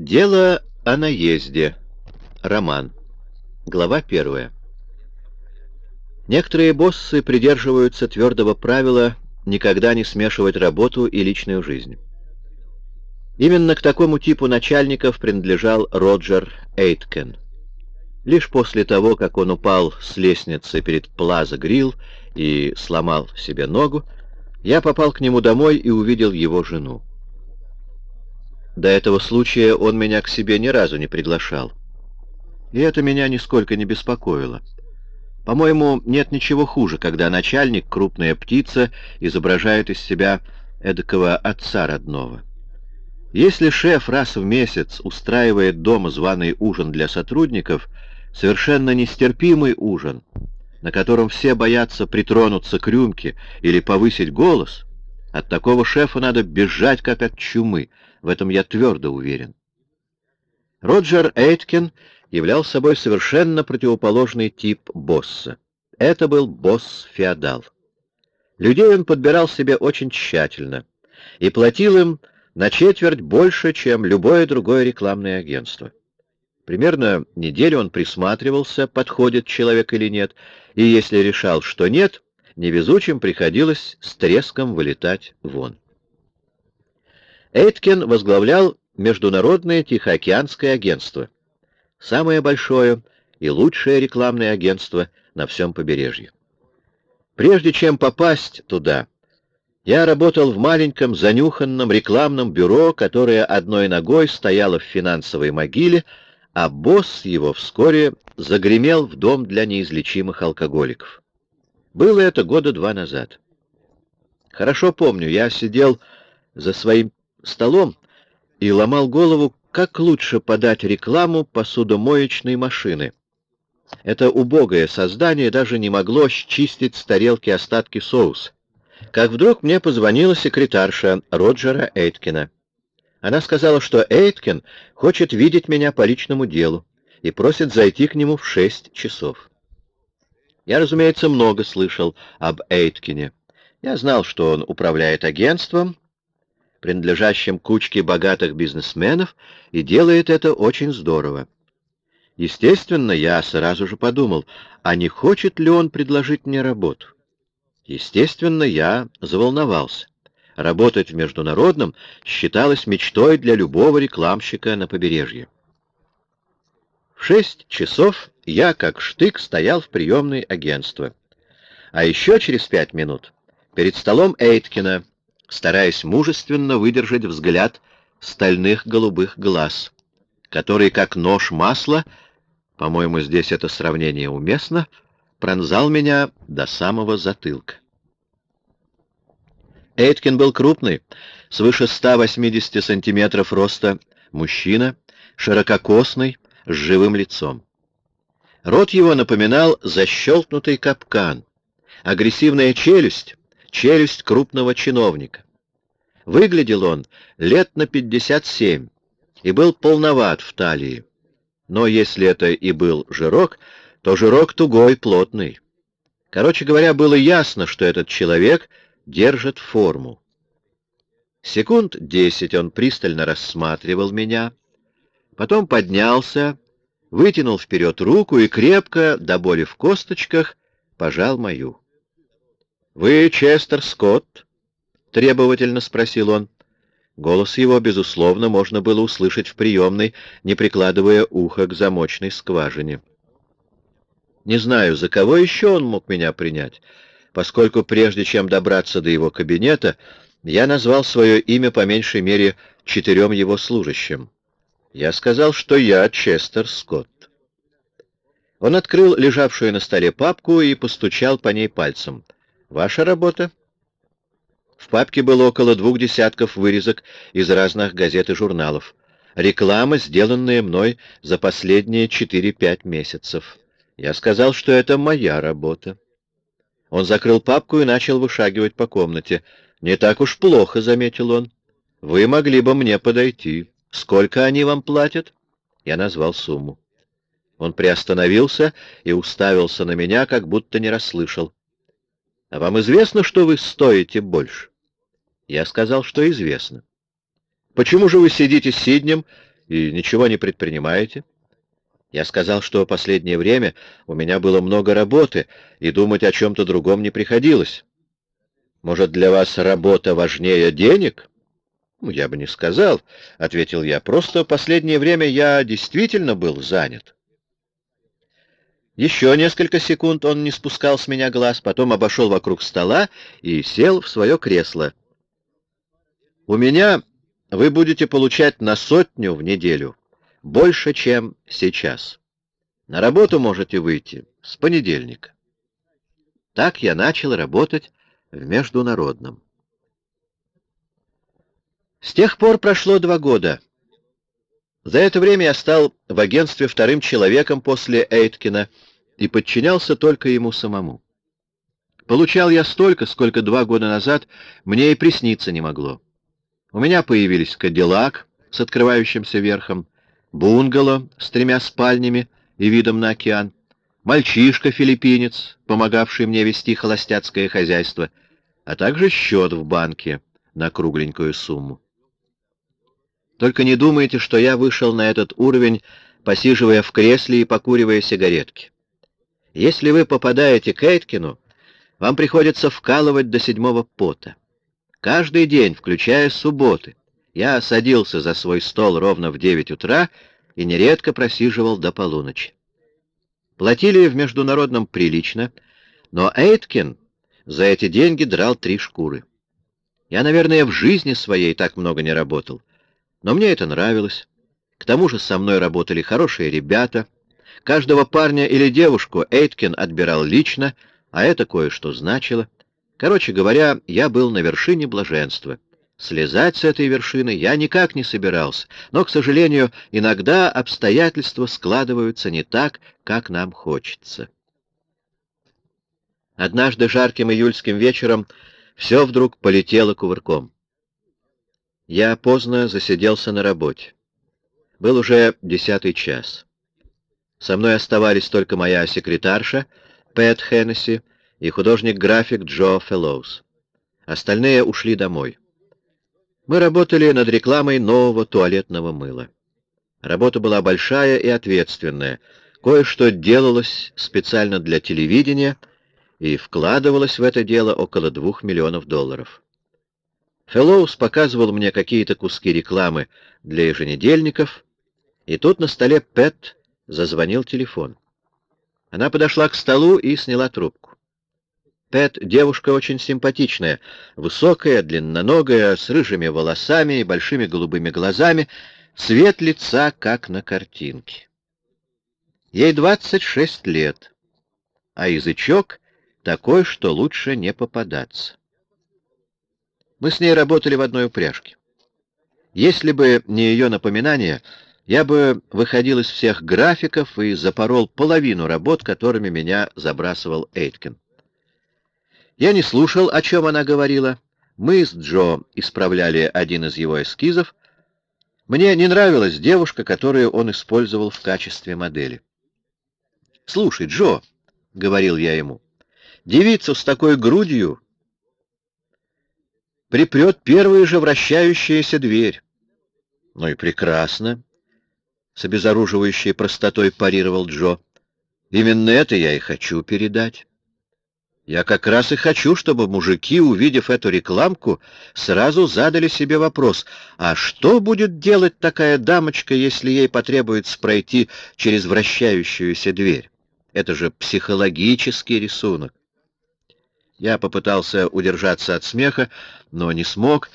Дело о наезде. Роман. Глава первая. Некоторые боссы придерживаются твердого правила никогда не смешивать работу и личную жизнь. Именно к такому типу начальников принадлежал Роджер Эйткен. Лишь после того, как он упал с лестницы перед Плаза Грилл и сломал себе ногу, я попал к нему домой и увидел его жену. До этого случая он меня к себе ни разу не приглашал. И это меня нисколько не беспокоило. По-моему, нет ничего хуже, когда начальник, крупная птица, изображает из себя эдакого отца родного. Если шеф раз в месяц устраивает дома званый ужин для сотрудников, совершенно нестерпимый ужин, на котором все боятся притронуться к рюмке или повысить голос, от такого шефа надо бежать, как от чумы, в этом я твердо уверен. Роджер Эйткин являл собой совершенно противоположный тип босса. Это был босс-феодал. Людей он подбирал себе очень тщательно и платил им на четверть больше, чем любое другое рекламное агентство. Примерно неделю он присматривался, подходит человек или нет, и если решал, что нет, невезучим приходилось с треском вылетать вон. Эйткен возглавлял Международное Тихоокеанское агентство, самое большое и лучшее рекламное агентство на всем побережье. Прежде чем попасть туда, я работал в маленьком занюханном рекламном бюро, которое одной ногой стояло в финансовой могиле, а босс его вскоре загремел в дом для неизлечимых алкоголиков. Было это года два назад. Хорошо помню, я сидел за своим столом и ломал голову, как лучше подать рекламу посудомоечной машины. Это убогое создание даже не могло счистить с тарелки остатки соуса. Как вдруг мне позвонила секретарша Роджера Эйткина. Она сказала, что Эйткин хочет видеть меня по личному делу и просит зайти к нему в шесть часов. Я, разумеется, много слышал об Эйткине. Я знал, что он управляет агентством, принадлежащим кучке богатых бизнесменов, и делает это очень здорово. Естественно, я сразу же подумал, а не хочет ли он предложить мне работу? Естественно, я заволновался. Работать в международном считалось мечтой для любого рекламщика на побережье. В шесть часов я, как штык, стоял в приемной агентства. А еще через пять минут перед столом Эйткина, стараясь мужественно выдержать взгляд стальных голубых глаз, который, как нож масла, по-моему, здесь это сравнение уместно, пронзал меня до самого затылка. Эйткин был крупный, свыше 180 сантиметров роста, мужчина, ширококосный, с живым лицом. Рот его напоминал защелкнутый капкан, агрессивная челюсть, челюсть крупного чиновника. Выглядел он лет на 57 и был полноват в талии. Но если это и был жирок, то жирок тугой, плотный. Короче говоря, было ясно, что этот человек держит форму. Секунд десять он пристально рассматривал меня, потом поднялся, вытянул вперед руку и крепко, до боли в косточках, пожал мою. — Вы Честер Скотт? — требовательно спросил он. Голос его, безусловно, можно было услышать в приемной, не прикладывая ухо к замочной скважине. Не знаю, за кого еще он мог меня принять, поскольку прежде чем добраться до его кабинета, я назвал свое имя по меньшей мере четырем его служащим. Я сказал, что я Честер Скотт. Он открыл лежавшую на столе папку и постучал по ней пальцем. «Ваша работа?» В папке было около двух десятков вырезок из разных газет и журналов. Реклама, сделанная мной за последние 4-5 месяцев. Я сказал, что это моя работа. Он закрыл папку и начал вышагивать по комнате. «Не так уж плохо», — заметил он. «Вы могли бы мне подойти. Сколько они вам платят?» Я назвал сумму. Он приостановился и уставился на меня, как будто не расслышал. «А вам известно, что вы стоите больше?» Я сказал, что известно. «Почему же вы сидите с Сиднем и ничего не предпринимаете? Я сказал, что последнее время у меня было много работы, и думать о чем-то другом не приходилось. Может, для вас работа важнее денег? Ну, я бы не сказал, — ответил я. Просто последнее время я действительно был занят. Еще несколько секунд он не спускал с меня глаз, потом обошел вокруг стола и сел в свое кресло. «У меня вы будете получать на сотню в неделю, больше, чем сейчас. На работу можете выйти с понедельника». Так я начал работать в Международном. С тех пор прошло два года. За это время я стал в агентстве вторым человеком после Эйткина и подчинялся только ему самому. Получал я столько, сколько два года назад мне и присниться не могло. У меня появились кадиллак с открывающимся верхом, бунгало с тремя спальнями и видом на океан, мальчишка-филиппинец, помогавший мне вести холостяцкое хозяйство, а также счет в банке на кругленькую сумму. Только не думайте, что я вышел на этот уровень, посиживая в кресле и покуривая сигаретки. Если вы попадаете к Эйткину, вам приходится вкалывать до седьмого пота. Каждый день, включая субботы, я садился за свой стол ровно в девять утра и нередко просиживал до полуночи. Платили в международном прилично, но Эйткин за эти деньги драл три шкуры. Я, наверное, в жизни своей так много не работал, но мне это нравилось. К тому же со мной работали хорошие ребята. Каждого парня или девушку Эйткин отбирал лично, а это кое-что значило. Короче говоря, я был на вершине блаженства. Слезать с этой вершины я никак не собирался, но, к сожалению, иногда обстоятельства складываются не так, как нам хочется. Однажды жарким июльским вечером все вдруг полетело кувырком. Я поздно засиделся на работе. Был уже десятый час. Со мной оставались только моя секретарша, Пэт Хеннесси, и художник-график Джо Феллоус. Остальные ушли домой. Мы работали над рекламой нового туалетного мыла. Работа была большая и ответственная. Кое-что делалось специально для телевидения, и вкладывалось в это дело около двух миллионов долларов. Феллоус показывал мне какие-то куски рекламы для еженедельников, и тут на столе Пэт зазвонил телефон. Она подошла к столу и сняла трубку. Пэт — девушка очень симпатичная, высокая, длинноногая, с рыжими волосами и большими голубыми глазами, цвет лица, как на картинке. Ей 26 лет, а язычок такой, что лучше не попадаться. Мы с ней работали в одной упряжке. Если бы не ее напоминание, я бы выходил из всех графиков и запорол половину работ, которыми меня забрасывал Эйткин. Я не слушал, о чем она говорила. Мы с Джо исправляли один из его эскизов. Мне не нравилась девушка, которую он использовал в качестве модели. «Слушай, Джо», — говорил я ему, — «девицу с такой грудью припрет первая же вращающаяся дверь. Ну и прекрасно, — с обезоруживающей простотой парировал Джо. Именно это я и хочу передать. Я как раз и хочу, чтобы мужики, увидев эту рекламку, сразу задали себе вопрос, а что будет делать такая дамочка, если ей потребуется пройти через вращающуюся дверь? Это же психологический рисунок. Я попытался удержаться от смеха, но не смог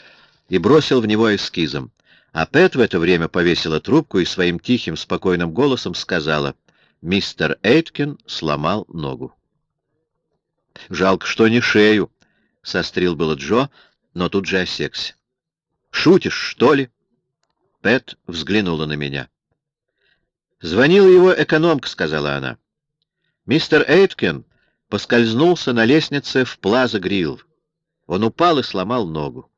и бросил в него эскизом. А Пэт в это время повесила трубку и своим тихим, спокойным голосом сказала, «Мистер Эйткин сломал ногу». «Жалко, что не шею», — сострил было Джо, но тут же осекся. «Шутишь, что ли?» Пэт взглянула на меня. «Звонила его экономка», — сказала она. «Мистер Эйткин поскользнулся на лестнице в Плаза Грилл. Он упал и сломал ногу.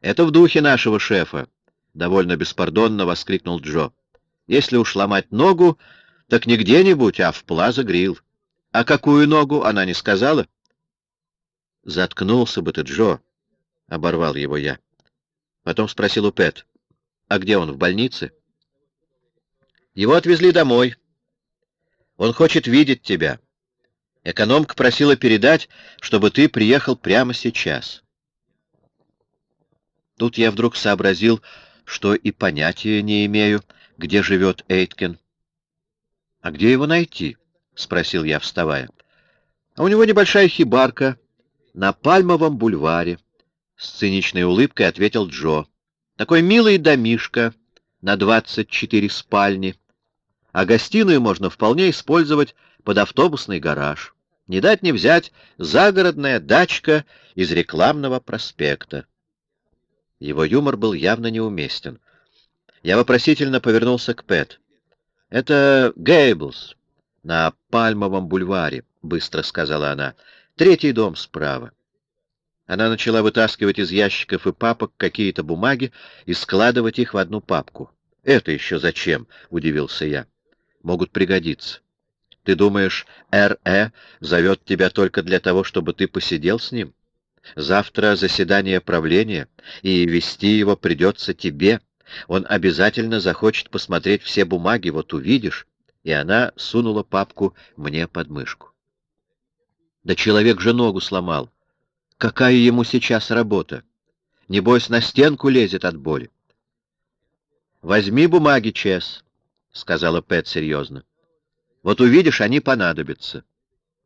«Это в духе нашего шефа», — довольно беспардонно воскликнул Джо. «Если уж ломать ногу, так не где-нибудь, а в Плаза Грилл. А какую ногу, она не сказала?» «Заткнулся бы ты, Джо», — оборвал его я. Потом спросил у Пэт. А где он, в больнице? Его отвезли домой. Он хочет видеть тебя. Экономка просила передать, чтобы ты приехал прямо сейчас. Тут я вдруг сообразил, что и понятия не имею, где живет Эйткин. — А где его найти? — спросил я, вставая. — А у него небольшая хибарка на Пальмовом бульваре. С циничной улыбкой ответил Джо. Такой милый домишко на двадцать четыре спальни. А гостиную можно вполне использовать под автобусный гараж. Не дать не взять загородная дачка из рекламного проспекта. Его юмор был явно неуместен. Я вопросительно повернулся к Пэт. «Это Гейблс на Пальмовом бульваре», — быстро сказала она. «Третий дом справа». Она начала вытаскивать из ящиков и папок какие-то бумаги и складывать их в одну папку. «Это еще зачем?» — удивился я. «Могут пригодиться. Ты думаешь, Р.Э. зовет тебя только для того, чтобы ты посидел с ним? Завтра заседание правления, и вести его придется тебе. Он обязательно захочет посмотреть все бумаги, вот увидишь». И она сунула папку мне под мышку. Да человек же ногу сломал. Какая ему сейчас работа? Небось, на стенку лезет от боли. «Возьми бумаги, Чес», — сказала Пэт серьезно. «Вот увидишь, они понадобятся».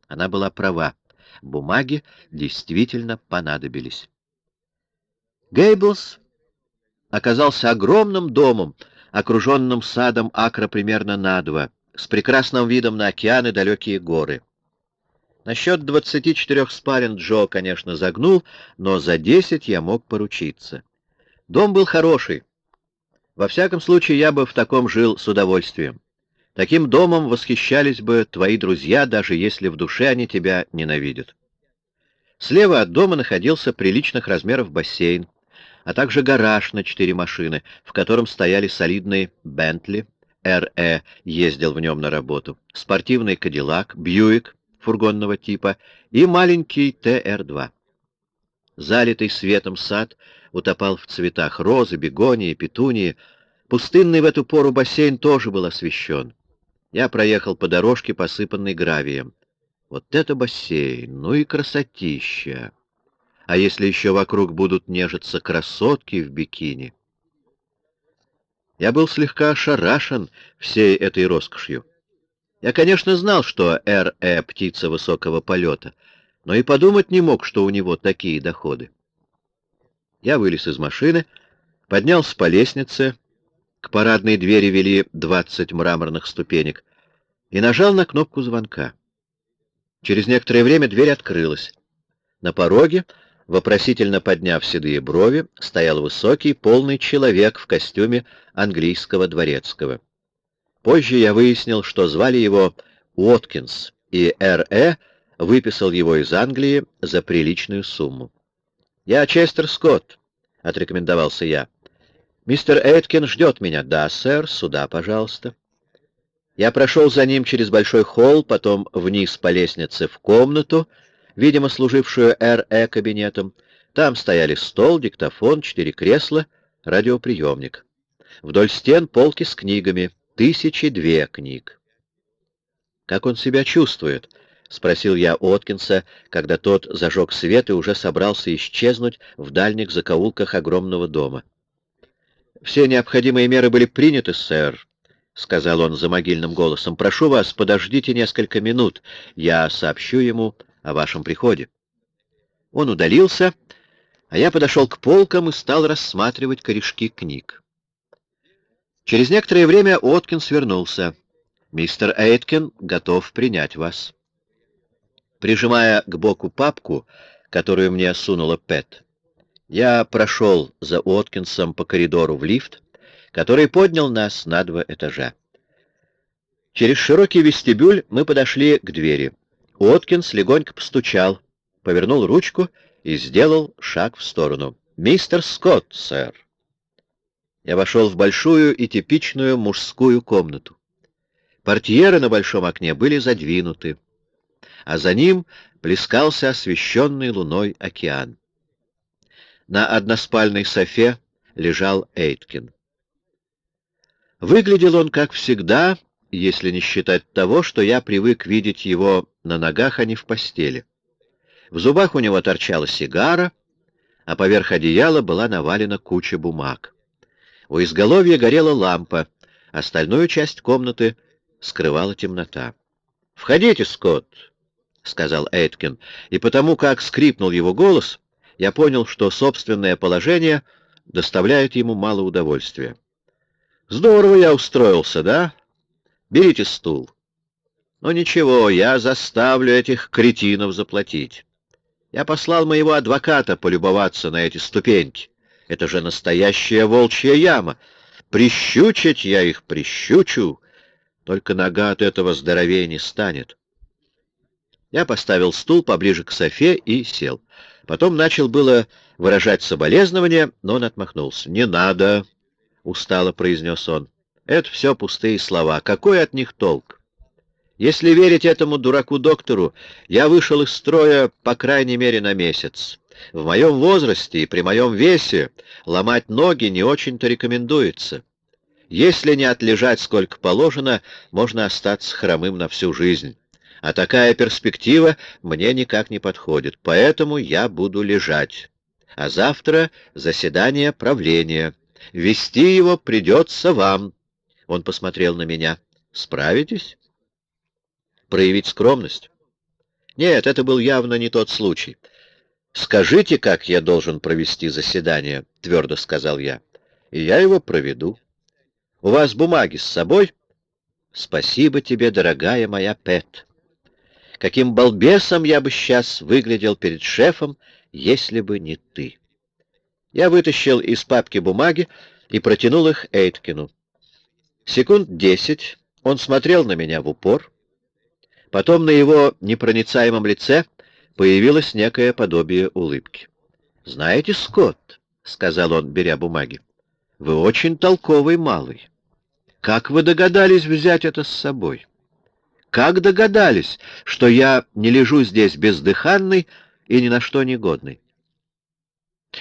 Она была права. Бумаги действительно понадобились. Гейблс оказался огромным домом, окруженным садом акра примерно на два, с прекрасным видом на океан и далекие горы. Насчет 24 спален Джо, конечно, загнул, но за 10 я мог поручиться. Дом был хороший. Во всяком случае, я бы в таком жил с удовольствием. Таким домом восхищались бы твои друзья, даже если в душе они тебя ненавидят. Слева от дома находился приличных размеров бассейн, а также гараж на четыре машины, в котором стояли солидные «Бентли», Р.Э. ездил в нем на работу, спортивный «Кадиллак», «Бьюик», фургонного типа и маленький ТР-2. Залитый светом сад утопал в цветах розы, бегонии, петунии. Пустынный в эту пору бассейн тоже был освещен. Я проехал по дорожке, посыпанной гравием. Вот это бассейн, ну и красотища! А если еще вокруг будут нежиться красотки в бикини? Я был слегка ошарашен всей этой роскошью. Я, конечно, знал, что Р.Э. — птица высокого полета, но и подумать не мог, что у него такие доходы. Я вылез из машины, поднялся по лестнице, к парадной двери вели двадцать мраморных ступенек, и нажал на кнопку звонка. Через некоторое время дверь открылась. На пороге, вопросительно подняв седые брови, стоял высокий, полный человек в костюме английского дворецкого. Позже я выяснил, что звали его Уоткинс, и Р.Э. выписал его из Англии за приличную сумму. «Я Честер Скотт», — отрекомендовался я. «Мистер Эйткин ждет меня». «Да, сэр, сюда, пожалуйста». Я прошел за ним через большой холл, потом вниз по лестнице в комнату, видимо, служившую Р.Э. кабинетом. Там стояли стол, диктофон, четыре кресла, радиоприемник. Вдоль стен полки с книгами — Тысячи две книг. «Как он себя чувствует?» — спросил я Откинса, когда тот зажег свет и уже собрался исчезнуть в дальних закоулках огромного дома. «Все необходимые меры были приняты, сэр», — сказал он за могильным голосом. «Прошу вас, подождите несколько минут. Я сообщу ему о вашем приходе». Он удалился, а я подошел к полкам и стал рассматривать корешки книг. Через некоторое время Откинс вернулся. «Мистер Эйткин готов принять вас». Прижимая к боку папку, которую мне сунула Пэт, я прошел за Откинсом по коридору в лифт, который поднял нас на два этажа. Через широкий вестибюль мы подошли к двери. Откинс легонько постучал, повернул ручку и сделал шаг в сторону. «Мистер Скотт, сэр». Я вошел в большую и типичную мужскую комнату. Портьеры на большом окне были задвинуты, а за ним плескался освещенный луной океан. На односпальной софе лежал Эйткин. Выглядел он, как всегда, если не считать того, что я привык видеть его на ногах, а не в постели. В зубах у него торчала сигара, а поверх одеяла была навалена куча бумаг. У изголовья горела лампа, остальную часть комнаты скрывала темнота. — Входите, Скотт, — сказал Эйткин, и потому как скрипнул его голос, я понял, что собственное положение доставляет ему мало удовольствия. — Здорово я устроился, да? Берите стул. Ну, ничего, я заставлю этих кретинов заплатить. Я послал моего адвоката полюбоваться на эти ступеньки. Это же настоящая волчья яма. Прищучить я их прищучу, только нога от этого здоровее не станет. Я поставил стул поближе к Софе и сел. Потом начал было выражать соболезнования, но он отмахнулся. «Не надо», — устало произнес он. «Это все пустые слова. Какой от них толк? Если верить этому дураку-доктору, я вышел из строя по крайней мере на месяц. В моем возрасте и при моем весе ломать ноги не очень-то рекомендуется. Если не отлежать сколько положено, можно остаться хромым на всю жизнь. А такая перспектива мне никак не подходит, поэтому я буду лежать. А завтра заседание правления. Вести его придется вам. Он посмотрел на меня. Справитесь? Проявить скромность? Нет, это был явно не тот случай. «Скажите, как я должен провести заседание», — твердо сказал я, — «и я его проведу. У вас бумаги с собой?» «Спасибо тебе, дорогая моя Пэт». Каким балбесом я бы сейчас выглядел перед шефом, если бы не ты. Я вытащил из папки бумаги и протянул их Эйткину. Секунд десять он смотрел на меня в упор. Потом на его непроницаемом лице появилось некое подобие улыбки. «Знаете, Скотт», — сказал он, беря бумаги, — «вы очень толковый малый. Как вы догадались взять это с собой?» Как догадались, что я не лежу здесь бездыханный и ни на что не годный?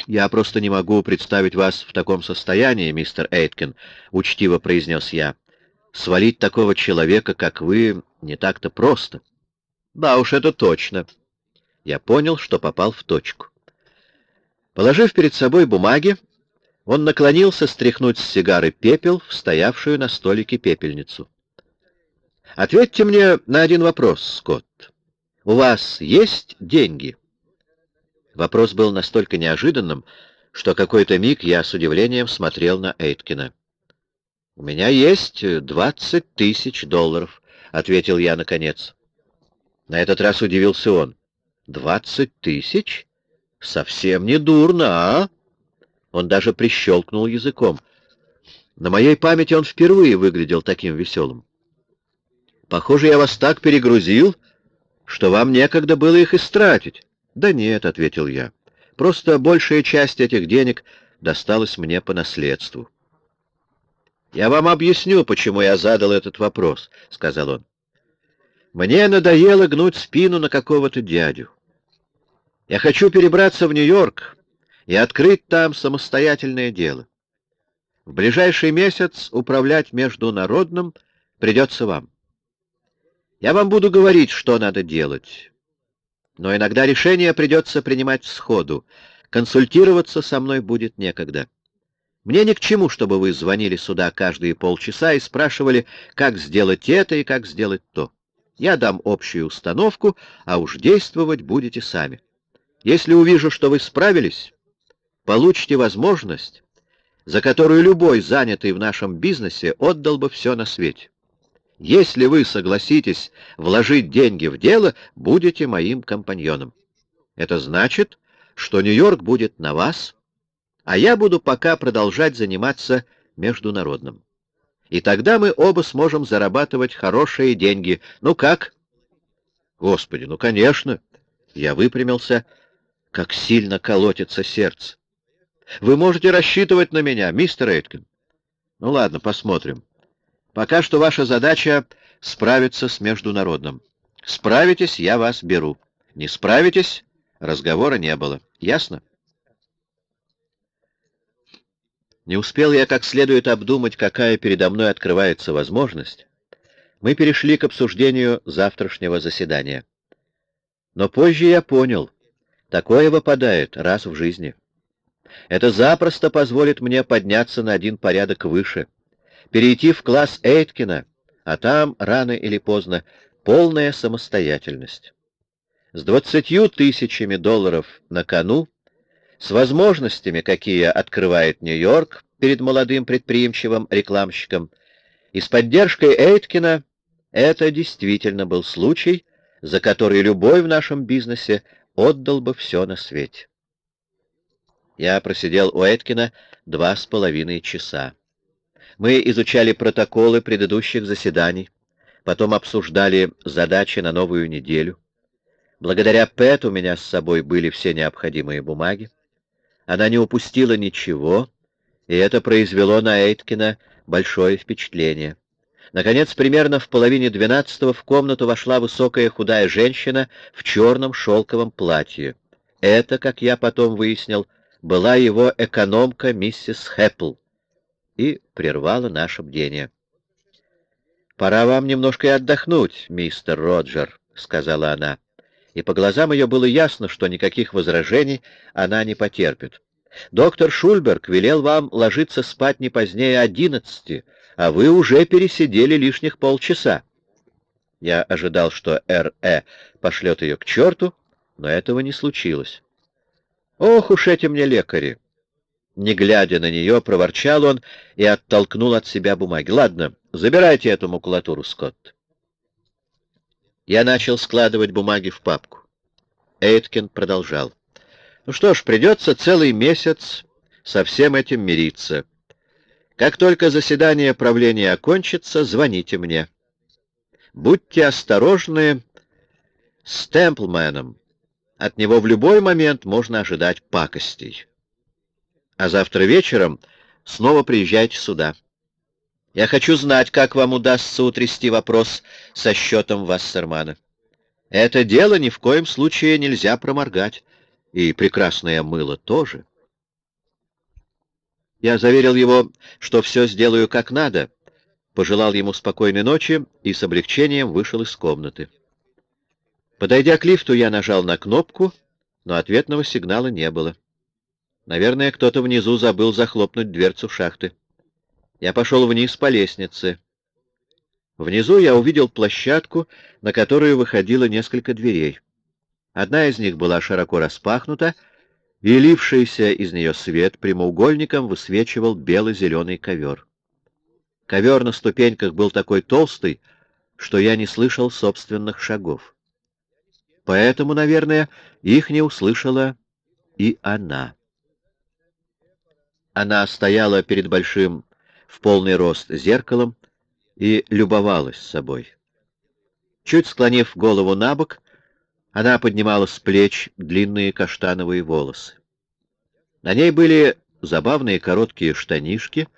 «Я просто не могу представить вас в таком состоянии, мистер Эйткин», — учтиво произнес я. «Свалить такого человека, как вы, не так-то просто». «Да уж, это точно». Я понял, что попал в точку. Положив перед собой бумаги, он наклонился стряхнуть с сигары пепел в стоявшую на столике пепельницу. Ответьте мне на один вопрос, Скотт. У вас есть деньги? Вопрос был настолько неожиданным, что какой-то миг я с удивлением смотрел на Эйткина. «У меня есть двадцать тысяч долларов», — ответил я наконец. На этот раз удивился он. «Двадцать тысяч? Совсем не дурно, а?» Он даже прищелкнул языком. На моей памяти он впервые выглядел таким веселым. Похоже, я вас так перегрузил, что вам некогда было их истратить. Да нет, — ответил я, — просто большая часть этих денег досталась мне по наследству. «Я вам объясню, почему я задал этот вопрос», — сказал он. «Мне надоело гнуть спину на какого-то дядю. Я хочу перебраться в Нью-Йорк и открыть там самостоятельное дело. В ближайший месяц управлять международным придется вам. Я вам буду говорить, что надо делать. Но иногда решение придется принимать сходу. Консультироваться со мной будет некогда. Мне ни к чему, чтобы вы звонили сюда каждые полчаса и спрашивали, как сделать это и как сделать то. Я дам общую установку, а уж действовать будете сами. Если увижу, что вы справились, получите возможность, за которую любой занятый в нашем бизнесе отдал бы все на свете. Если вы согласитесь вложить деньги в дело, будете моим компаньоном. Это значит, что Нью-Йорк будет на вас, а я буду пока продолжать заниматься международным. И тогда мы оба сможем зарабатывать хорошие деньги. Ну как? Господи, ну конечно. Я выпрямился, как сильно колотится сердце. Вы можете рассчитывать на меня, мистер Эйткин. Ну ладно, посмотрим. Пока что ваша задача — справиться с международным. Справитесь, я вас беру. Не справитесь, разговора не было. Ясно? Не успел я как следует обдумать, какая передо мной открывается возможность. Мы перешли к обсуждению завтрашнего заседания. Но позже я понял, такое выпадает раз в жизни. Это запросто позволит мне подняться на один порядок выше, перейти в класс Эйткина, а там, рано или поздно, полная самостоятельность. С двадцатью тысячами долларов на кону с возможностями, какие открывает Нью-Йорк перед молодым предприимчивым рекламщиком, и с поддержкой Эйткина это действительно был случай, за который любой в нашем бизнесе отдал бы все на свете. Я просидел у Эйткина два с половиной часа. Мы изучали протоколы предыдущих заседаний, потом обсуждали задачи на новую неделю. Благодаря Пэт у меня с собой были все необходимые бумаги. Она не упустила ничего, и это произвело на Эйткина большое впечатление. Наконец, примерно в половине двенадцатого в комнату вошла высокая худая женщина в черном шелковом платье. Это, как я потом выяснил, была его экономка миссис Хэппл и прервала наше бдение. «Пора вам немножко и отдохнуть, мистер Роджер», — сказала она и по глазам ее было ясно, что никаких возражений она не потерпит. «Доктор Шульберг велел вам ложиться спать не позднее одиннадцати, а вы уже пересидели лишних полчаса». Я ожидал, что Р.Э. пошлет ее к черту, но этого не случилось. «Ох уж эти мне лекари!» Не глядя на нее, проворчал он и оттолкнул от себя бумаги. «Ладно, забирайте эту макулатуру, Скотт». Я начал складывать бумаги в папку. Эйткин продолжал. Ну что ж, придется целый месяц со всем этим мириться. Как только заседание правления окончится, звоните мне. Будьте осторожны с Темплменом. От него в любой момент можно ожидать пакостей. А завтра вечером снова приезжайте сюда. Я хочу знать, как вам удастся утрясти вопрос со счетом Вассермана. Это дело ни в коем случае нельзя проморгать. И прекрасное мыло тоже. Я заверил его, что все сделаю как надо, пожелал ему спокойной ночи и с облегчением вышел из комнаты. Подойдя к лифту, я нажал на кнопку, но ответного сигнала не было. Наверное, кто-то внизу забыл захлопнуть дверцу шахты. Я пошел вниз по лестнице. Внизу я увидел площадку, на которую выходило несколько дверей. Одна из них была широко распахнута, и лившийся из нее свет прямоугольником высвечивал бело-зеленый ковер. Ковер на ступеньках был такой толстый, что я не слышал собственных шагов. Поэтому, наверное, их не услышала и она. Она стояла перед большим в полный рост зеркалом и любовалась собой. Чуть склонив голову на бок, она поднимала с плеч длинные каштановые волосы. На ней были забавные короткие штанишки,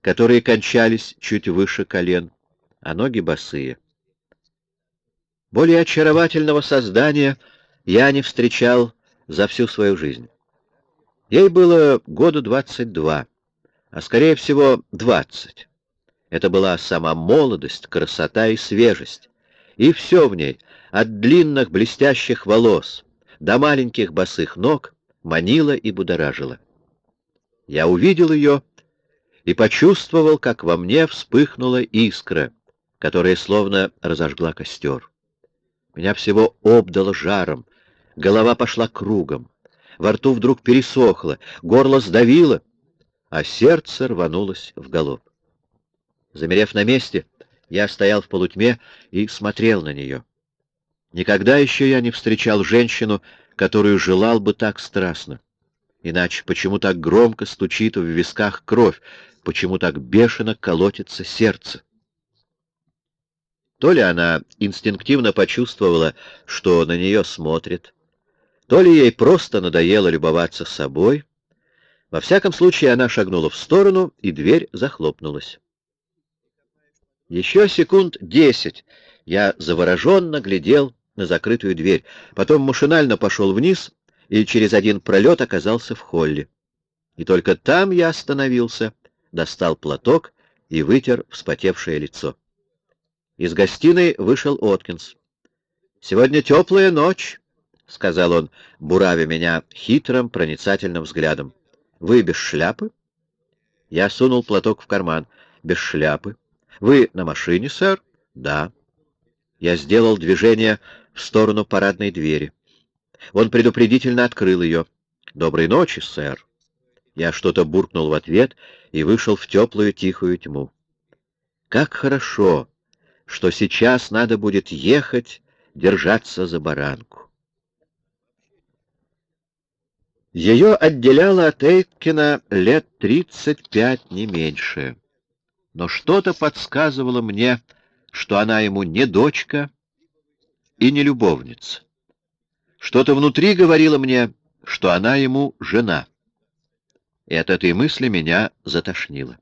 которые кончались чуть выше колен, а ноги босые. Более очаровательного создания я не встречал за всю свою жизнь. Ей было года двадцать два а скорее всего двадцать. Это была сама молодость, красота и свежесть. И все в ней, от длинных блестящих волос до маленьких босых ног, манило и будоражило. Я увидел ее и почувствовал, как во мне вспыхнула искра, которая словно разожгла костер. Меня всего обдало жаром, голова пошла кругом, во рту вдруг пересохло, горло сдавило — а сердце рванулось в галоп. Замерев на месте, я стоял в полутьме и смотрел на нее. Никогда еще я не встречал женщину, которую желал бы так страстно. Иначе почему так громко стучит в висках кровь, почему так бешено колотится сердце? То ли она инстинктивно почувствовала, что на нее смотрит, то ли ей просто надоело любоваться собой, во всяком случае, она шагнула в сторону, и дверь захлопнулась. Еще секунд десять я завороженно глядел на закрытую дверь, потом машинально пошел вниз и через один пролет оказался в холле. И только там я остановился, достал платок и вытер вспотевшее лицо. Из гостиной вышел Откинс. «Сегодня теплая ночь», — сказал он, буравя меня хитрым, проницательным взглядом. «Вы без шляпы?» Я сунул платок в карман. «Без шляпы. Вы на машине, сэр?» «Да». Я сделал движение в сторону парадной двери. Он предупредительно открыл ее. «Доброй ночи, сэр». Я что-то буркнул в ответ и вышел в теплую тихую тьму. Как хорошо, что сейчас надо будет ехать, держаться за баранку. Ее отделяло от Эйткина лет тридцать пять, не меньше. Но что-то подсказывало мне, что она ему не дочка и не любовница. Что-то внутри говорило мне, что она ему жена. И от этой мысли меня затошнило.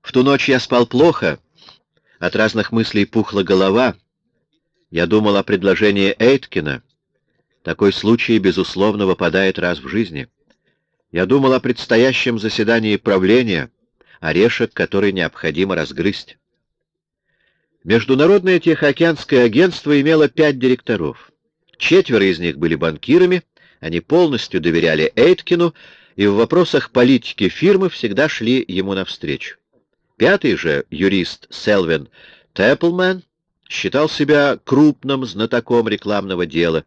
В ту ночь я спал плохо, от разных мыслей пухла голова. Я думал о предложении Эйткина. Такой случай, безусловно, выпадает раз в жизни. Я думал о предстоящем заседании правления, орешек, который необходимо разгрызть. Международное Тихоокеанское агентство имело пять директоров. Четверо из них были банкирами, они полностью доверяли Эйткину и в вопросах политики фирмы всегда шли ему навстречу. Пятый же, юрист Селвин Тэпплмен, считал себя крупным знатоком рекламного дела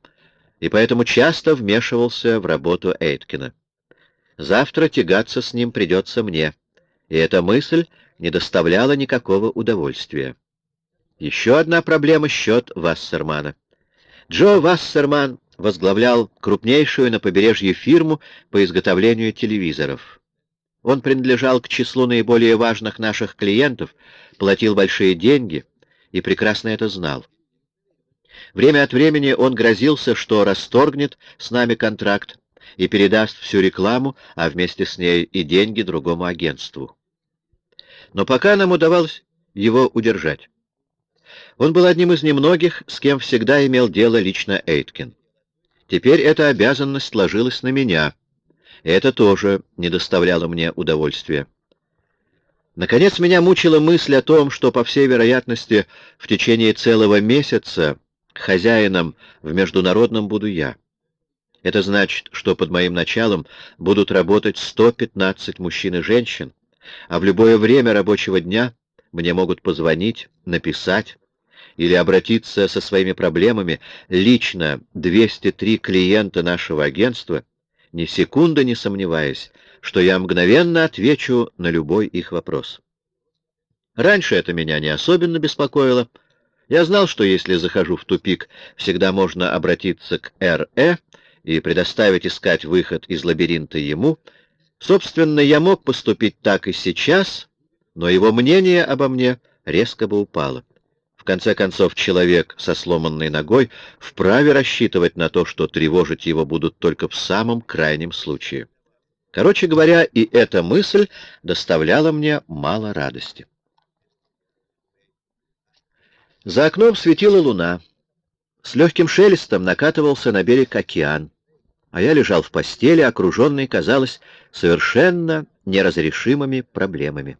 и поэтому часто вмешивался в работу Эйткина. Завтра тягаться с ним придется мне, и эта мысль не доставляла никакого удовольствия. Еще одна проблема — счет Вассермана. Джо Вассерман возглавлял крупнейшую на побережье фирму по изготовлению телевизоров. Он принадлежал к числу наиболее важных наших клиентов, платил большие деньги и прекрасно это знал. Время от времени он грозился, что расторгнет с нами контракт и передаст всю рекламу, а вместе с ней и деньги другому агентству. Но пока нам удавалось его удержать. Он был одним из немногих, с кем всегда имел дело лично Эйткин. Теперь эта обязанность ложилась на меня, и это тоже не доставляло мне удовольствия. Наконец, меня мучила мысль о том, что, по всей вероятности, в течение целого месяца хозяином в международном буду я. Это значит, что под моим началом будут работать 115 мужчин и женщин, а в любое время рабочего дня мне могут позвонить, написать или обратиться со своими проблемами лично 203 клиента нашего агентства, ни секунды не сомневаясь, что я мгновенно отвечу на любой их вопрос. Раньше это меня не особенно беспокоило. Я знал, что если захожу в тупик, всегда можно обратиться к РЭ и предоставить искать выход из лабиринта ему. Собственно, я мог поступить так и сейчас, но его мнение обо мне резко бы упало. В конце концов, человек со сломанной ногой вправе рассчитывать на то, что тревожить его будут только в самом крайнем случае. Короче говоря, и эта мысль доставляла мне мало радости. За окном светила луна. С легким шелестом накатывался на берег океан, а я лежал в постели, окруженный, казалось, совершенно неразрешимыми проблемами.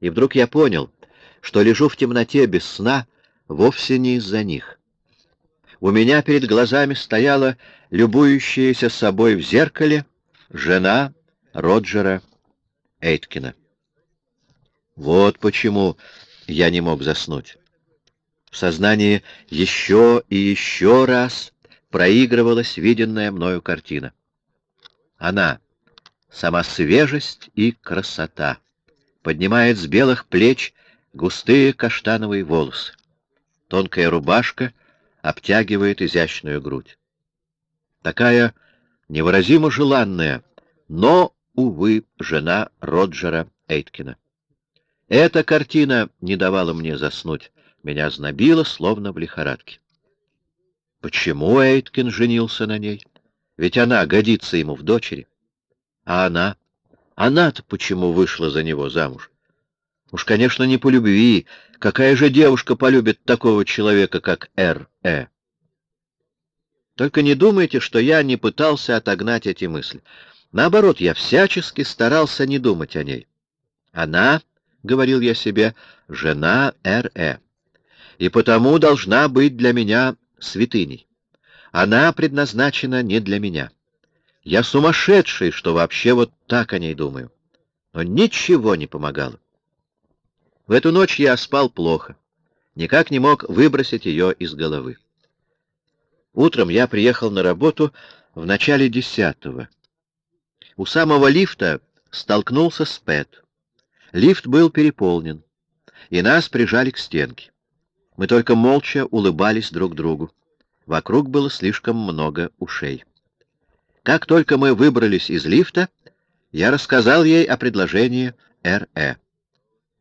И вдруг я понял — что лежу в темноте без сна вовсе не из-за них. У меня перед глазами стояла любующаяся собой в зеркале жена Роджера Эйткина. Вот почему я не мог заснуть. В сознании еще и еще раз проигрывалась виденная мною картина. Она, сама свежесть и красота, поднимает с белых плеч густые каштановые волосы. Тонкая рубашка обтягивает изящную грудь. Такая невыразимо желанная, но, увы, жена Роджера Эйткина. Эта картина не давала мне заснуть, меня знобило, словно в лихорадке. Почему Эйткин женился на ней? Ведь она годится ему в дочери. А она? Она-то почему вышла за него замуж? Уж, конечно, не по любви. Какая же девушка полюбит такого человека, как Р.Э.? Только не думайте, что я не пытался отогнать эти мысли. Наоборот, я всячески старался не думать о ней. Она, — говорил я себе, — жена Р.Э. И потому должна быть для меня святыней. Она предназначена не для меня. Я сумасшедший, что вообще вот так о ней думаю. Но ничего не помогало. В эту ночь я спал плохо. Никак не мог выбросить ее из головы. Утром я приехал на работу в начале десятого. У самого лифта столкнулся с Пэт. Лифт был переполнен, и нас прижали к стенке. Мы только молча улыбались друг другу. Вокруг было слишком много ушей. Как только мы выбрались из лифта, я рассказал ей о предложении Р.Э.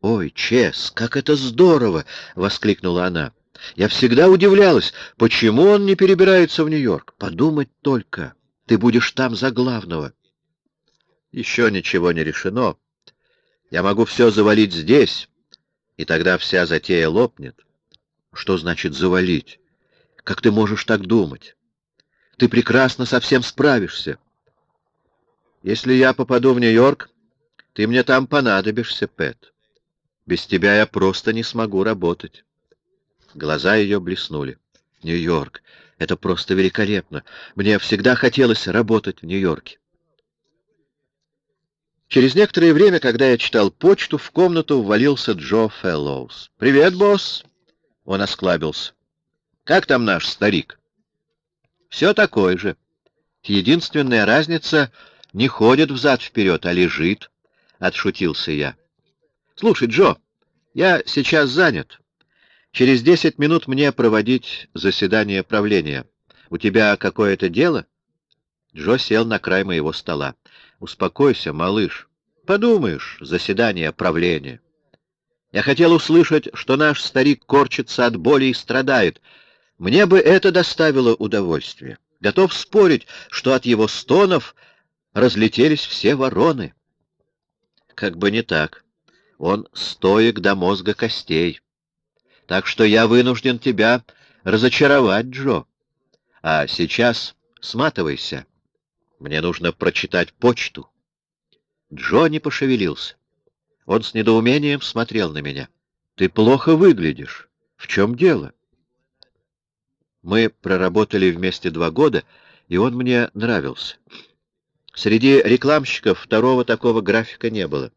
«Ой, Чес, как это здорово!» — воскликнула она. «Я всегда удивлялась, почему он не перебирается в Нью-Йорк. Подумать только, ты будешь там за главного». «Еще ничего не решено. Я могу все завалить здесь, и тогда вся затея лопнет». «Что значит завалить? Как ты можешь так думать? Ты прекрасно со всем справишься. Если я попаду в Нью-Йорк, ты мне там понадобишься, Пэт». Без тебя я просто не смогу работать. Глаза ее блеснули. Нью-Йорк. Это просто великолепно. Мне всегда хотелось работать в Нью-Йорке. Через некоторое время, когда я читал почту, в комнату ввалился Джо Фэллоус. «Привет, босс!» Он осклабился. «Как там наш старик?» «Все такое же. Единственная разница — не ходит взад-вперед, а лежит», — отшутился я. Слушай, Джо, я сейчас занят. Через десять минут мне проводить заседание правления. У тебя какое-то дело? Джо сел на край моего стола. Успокойся, малыш. Подумаешь, заседание правления. Я хотел услышать, что наш старик корчится от боли и страдает. Мне бы это доставило удовольствие. Готов спорить, что от его стонов разлетелись все вороны. Как бы не так. Он стоек до мозга костей. Так что я вынужден тебя разочаровать, Джо. А сейчас сматывайся. Мне нужно прочитать почту. Джо не пошевелился. Он с недоумением смотрел на меня. Ты плохо выглядишь. В чем дело? Мы проработали вместе два года, и он мне нравился. Среди рекламщиков второго такого графика не было.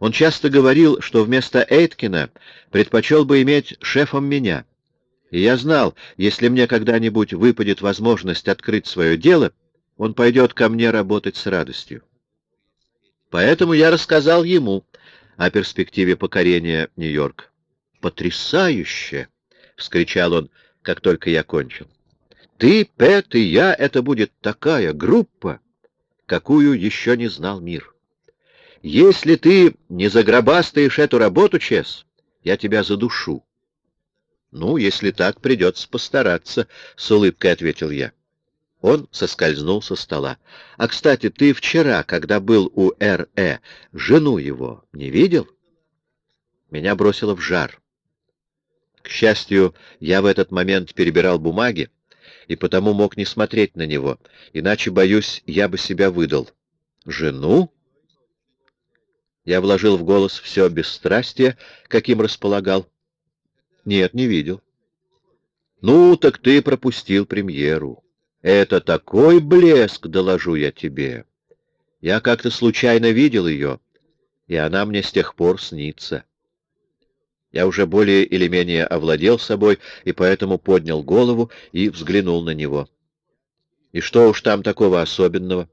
Он часто говорил, что вместо Эйткина предпочел бы иметь шефом меня. И я знал, если мне когда-нибудь выпадет возможность открыть свое дело, он пойдет ко мне работать с радостью. Поэтому я рассказал ему о перспективе покорения Нью-Йорка. «Потрясающе!» — вскричал он, как только я кончил. «Ты, Пэт и я — это будет такая группа, какую еще не знал мир». Если ты не загробастаешь эту работу, Чес, я тебя задушу. Ну, если так, придется постараться, — с улыбкой ответил я. Он соскользнул со стола. А, кстати, ты вчера, когда был у Р.Э., жену его не видел? Меня бросило в жар. К счастью, я в этот момент перебирал бумаги, и потому мог не смотреть на него, иначе, боюсь, я бы себя выдал. Жену? Я вложил в голос все бесстрастие, каким располагал. Нет, не видел. Ну, так ты пропустил премьеру. Это такой блеск, доложу я тебе. Я как-то случайно видел ее, и она мне с тех пор снится. Я уже более или менее овладел собой, и поэтому поднял голову и взглянул на него. И что уж там такого особенного?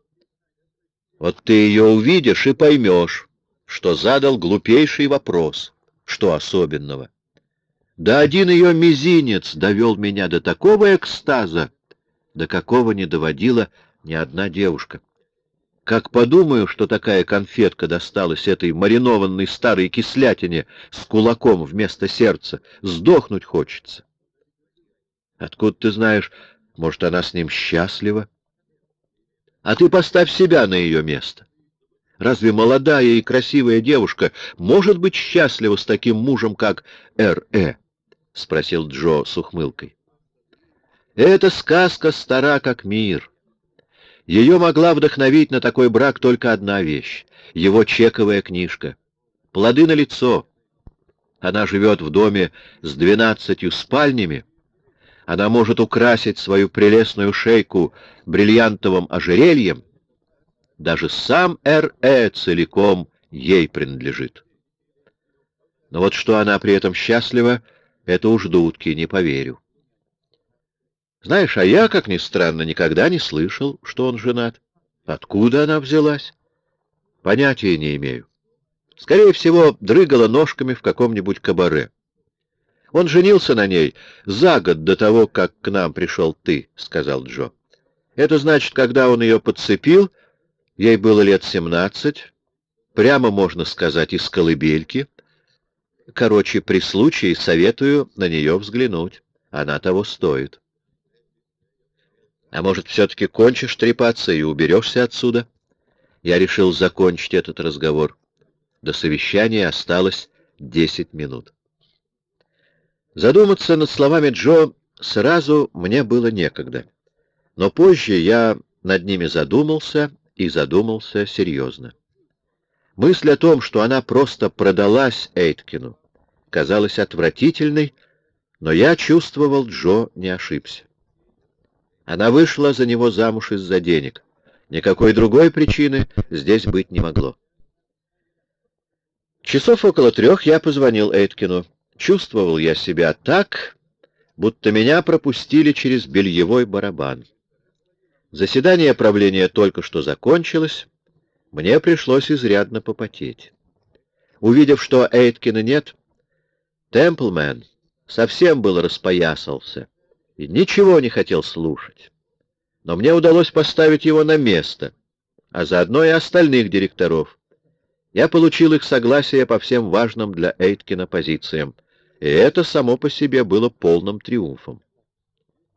Вот ты ее увидишь и поймешь что задал глупейший вопрос. Что особенного? Да один ее мизинец довел меня до такого экстаза, до какого не доводила ни одна девушка. Как подумаю, что такая конфетка досталась этой маринованной старой кислятине с кулаком вместо сердца, сдохнуть хочется. Откуда ты знаешь, может, она с ним счастлива? А ты поставь себя на ее место. Разве молодая и красивая девушка может быть счастлива с таким мужем, как Р.Э.? — спросил Джо с ухмылкой. Эта сказка стара как мир. Ее могла вдохновить на такой брак только одна вещь — его чековая книжка. Плоды на лицо. Она живет в доме с двенадцатью спальнями. Она может украсить свою прелестную шейку бриллиантовым ожерельем. Даже сам Р.Э. целиком ей принадлежит. Но вот что она при этом счастлива, это уж дудки, не поверю. Знаешь, а я, как ни странно, никогда не слышал, что он женат. Откуда она взялась? Понятия не имею. Скорее всего, дрыгала ножками в каком-нибудь кабаре. Он женился на ней за год до того, как к нам пришел ты, — сказал Джо. Это значит, когда он ее подцепил, ей было лет семнадцать, прямо, можно сказать, из колыбельки. Короче, при случае советую на нее взглянуть. Она того стоит. А может, все-таки кончишь трепаться и уберешься отсюда? Я решил закончить этот разговор. До совещания осталось десять минут. Задуматься над словами Джо сразу мне было некогда. Но позже я над ними задумался и задумался серьезно. Мысль о том, что она просто продалась Эйткину, казалась отвратительной, но я чувствовал, Джо не ошибся. Она вышла за него замуж из-за денег. Никакой другой причины здесь быть не могло. Часов около трех я позвонил Эйткину. Чувствовал я себя так, будто меня пропустили через бельевой барабан. Заседание правления только что закончилось, мне пришлось изрядно попотеть. Увидев, что Эйткина нет, Темплмен совсем был распоясался и ничего не хотел слушать. Но мне удалось поставить его на место, а заодно и остальных директоров. Я получил их согласие по всем важным для Эйткина позициям, и это само по себе было полным триумфом.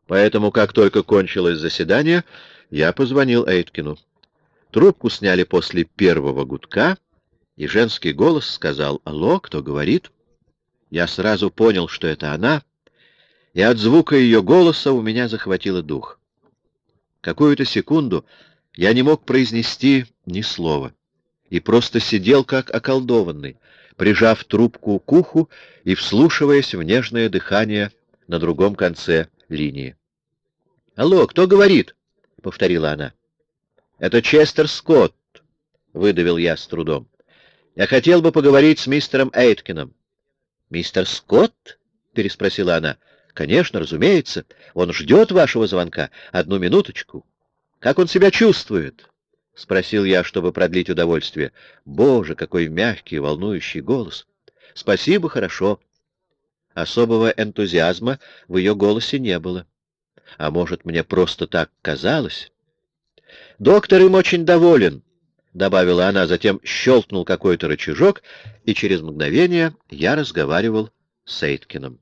Поэтому, как только кончилось заседание, я позвонил Эйткину. Трубку сняли после первого гудка, и женский голос сказал «Алло, кто говорит?» Я сразу понял, что это она — и от звука ее голоса у меня захватило дух. Какую-то секунду я не мог произнести ни слова и просто сидел как околдованный, прижав трубку к уху и вслушиваясь в нежное дыхание на другом конце линии. «Алло, кто говорит?» — повторила она. «Это Честер Скотт», — выдавил я с трудом. «Я хотел бы поговорить с мистером Эйткином». «Мистер Скотт?» — переспросила она. Конечно, разумеется. Он ждет вашего звонка. Одну минуточку. Как он себя чувствует? — спросил я, чтобы продлить удовольствие. Боже, какой мягкий, волнующий голос. Спасибо, хорошо. Особого энтузиазма в ее голосе не было. А может, мне просто так казалось? Доктор им очень доволен, — добавила она, затем щелкнул какой-то рычажок, и через мгновение я разговаривал с Эйткиным.